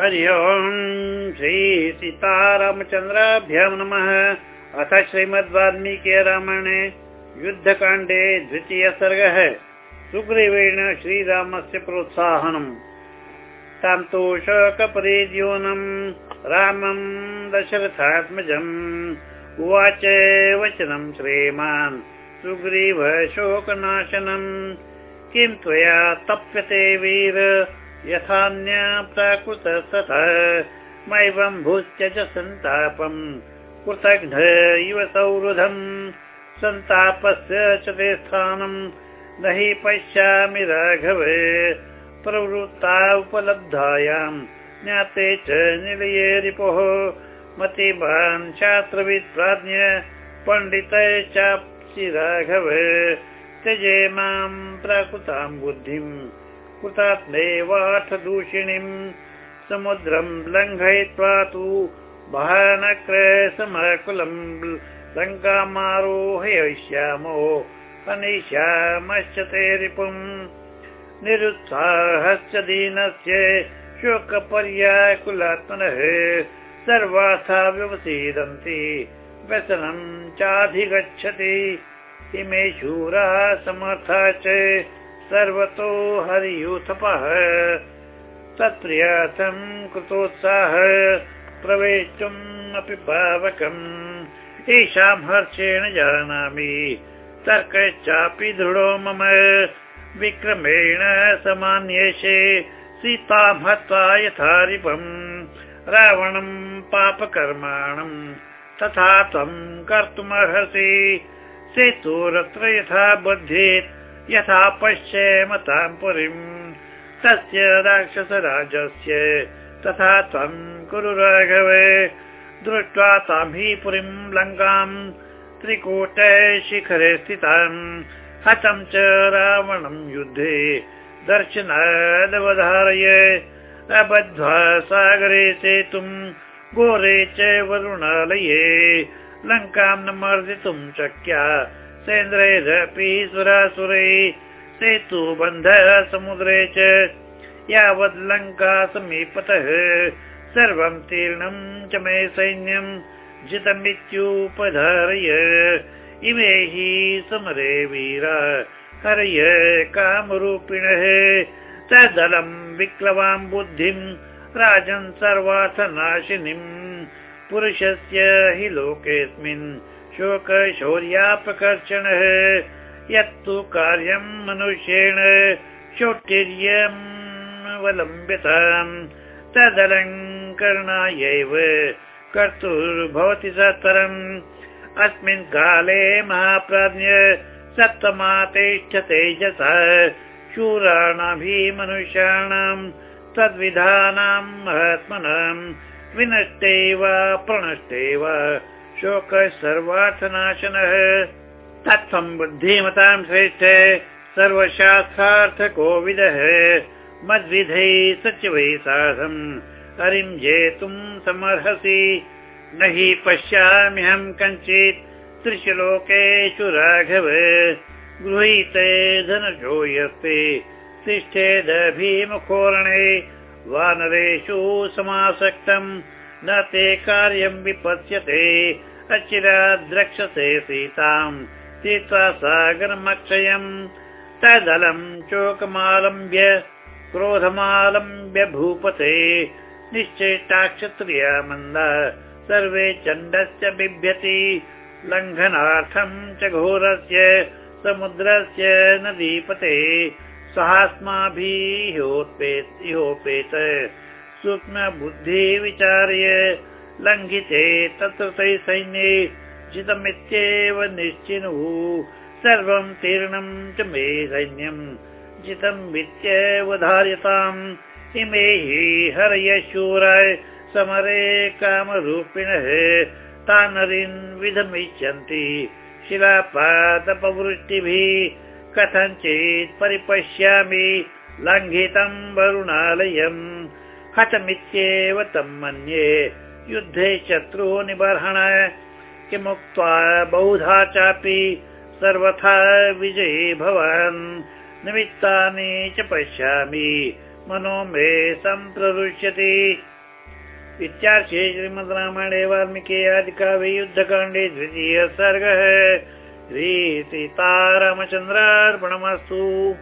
हरि ओम् श्री सीतारामचन्द्राभ्यां नमः। अथ श्रीमद् वाल्मीकि रामायणे युद्धकाण्डे द्वितीय सर्गः। सुग्रीवेण श्रीरामस्य प्रोत्साहनम्। तान्तोषकपरिद्योनम् रामम् दशरथात्मजम्। उवाच वचनं श्रीमान्। सुग्रीव शोकनाशनम् किं त्वया तप्यते वीर यथान्य प्राकृतस्तथा मैवं भूत्यज सन्तापम् कृतघ्न इव सौहृदम् सन्तापस्य च ते स्थानम् न हि पश्यामि राघव। प्रवृत्ता उपलब्धायां। ज्ञाते च निलये रिपोः। मतिमान् शास्त्रवित् प्राज्ञ पण्डित चाप्सि राघव। त्यजे मां प्राकृतां बुद्धिम् कृतात्मेवार्थदूषिणीम् समुद्रम् लङ्घयित्वा तु समकुलम् लङ्कामारोहयिष्यामो अनिष्यामश्च ते रिपुम्। निरुत्साहश्च दीनस्य शोकपर्याकुलात्मनः सर्वाथा व्यवसीदन्ति। व्यसनम् चाधिगच्छति। इमे शूराः समर्था च सर्वतो हरियूथपः। तत्प्रियार्थम् कृतोत्साह प्रवेष्टुम् अपि पावकम् एषां हर्षेण जानामि तर्कश्चापि दृढो मम। विक्रमेण समान्येषे सीतां हत्वा यथा रिपम् रावणम् पापकर्माणम् तथा त्वम् कर्तुमर्हसि। सेतुरत्र यथा बध्येत् यथा पश्येमतां पुरीम् तस्य राक्षसराजस्य तथा त्वम् कुरु राघव। दृष्ट्वा तां हि पुरीम् लङ्काम् त्रिकूट शिखरे स्थिताम् हतं च रावणम् युद्धे दर्शनादवधारय। अबद्ध्वा सागरे सेतुम् घोरे च वरुणालये। लङ्काम् न मर्दितुम् शक्या सेन्द्रैरपि सुरासुरै सेतु बन्धः समुद्रे च। यावत् लङ्का समीपतः सर्वं तीर्णं च मे सैन्यम् जितमित्युपधारय। इमे हि समरे वीरा हरय कामरूपिणः। तदलं विक्लवां बुद्धिम् राजन् सर्वार्थनाशिनीम् पुरुषस्य हि लोकेऽस्मिन् शोकशौर्यापकर्षणः यत्तु कार्यम् मनुष्येण शोटिर्यमवलम्ब्यताम् तदलङ्करणायैव कर्तुर्भवति सत्तरम्। अस्मिन् काले महाप्राज्ञ सप्तमा तेजसा। शूराणाभि मनुष्याणाम् तद्विधानाम् महात्मनाम्। विनष्टे वा प्रणष्टे वा शोक सर्वार्थनाशनः। तत्त्वम् बुद्धिमतां श्रेष्ठ सर्वशास्त्रार्थकोविदः। मद्विधै सचिवै साधम् हरिं जेतुम् समर्हसि। न हि पश्याम्यहम् कञ्चित् त्रिषु लोकेषु राघव। गृहीते धनजो यस्ते तिष्ठेदभिमुखोरणे वानरेषु समासक्तम् न ते कार्यम् विपत्स्यते अचिराद् द्रक्ष्यसे सीताम् सीता सागरमक्षयम्। तदलम् चोकमालम्ब्य क्रोधमालम्ब्य भूपते। निश्चेष्टाक्षत्रिया मन्दा सर्वे चण्डस्य बिभ्यति। लङ्घनार्थम् च घोरस्य समुद्रस्य नदीपते सहास्माभिहोपेत सूक्ष्मबुद्धि विचार्य लङ्घिते तत्र तै सैन्ये जितमित्येव निश्चिनुः। सर्वं तीर्णं च मे सैन्यम् जितम् वित्येव धार्यताम्। इमे हि हरय शूराय समरे कामरूपिणः तानरीन् विधमिष्यन्ति शिलापादपवृष्टिभिः कथञ्चित् परिपश्यामि लङ्घितम् वरुणालयम् हतमित्येव तम् मन्ये। युद्धे शत्रुः निबर्हण। किमुक्त्वा बहुधा चापि सर्वथा विजयी भवान्। निमित्तानि च पश्यामि। मनो मे सम्प्रदुष्यति। इत्यार्थे श्रीमद् रामायणे वाल्मीकि आदिकाव्ये युद्धकाण्डे द्वितीय सर्गः। श्रीसीतारामचन्द्रार्पणमस्तु